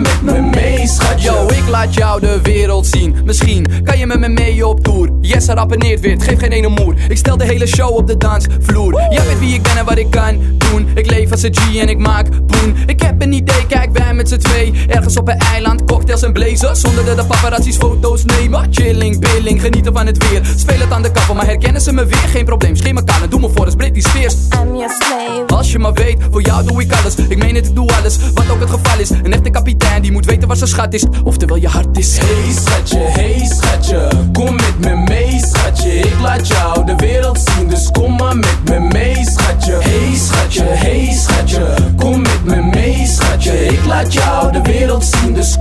met me mee, Yo, ik laat jou de wereld zien. Misschien kan je met me mee op tour. Yes, hij rappeneert weer, Geef geen ene moer. Ik stel de hele show op de dansvloer. Jij weet wie ik ben en wat ik kan doen. Ik leef als een G en ik maak poen z'n twee. Ergens op een eiland, cocktails en blazers. Zonder dat de paparazzi's foto's nemen. Chilling, billing, genieten van het weer. Speel het aan de kafel, maar herkennen ze me weer? Geen probleem, scheen me kan doe me voor, eens Britney Spears. I'm your slave. Als je maar weet, voor jou doe ik alles. Ik meen het, ik doe alles, wat ook het geval is. Een echte kapitein die moet weten waar zijn schat is. Oftewel je hart is. Hey schatje, hey schatje, laat jou de wereld zien, dus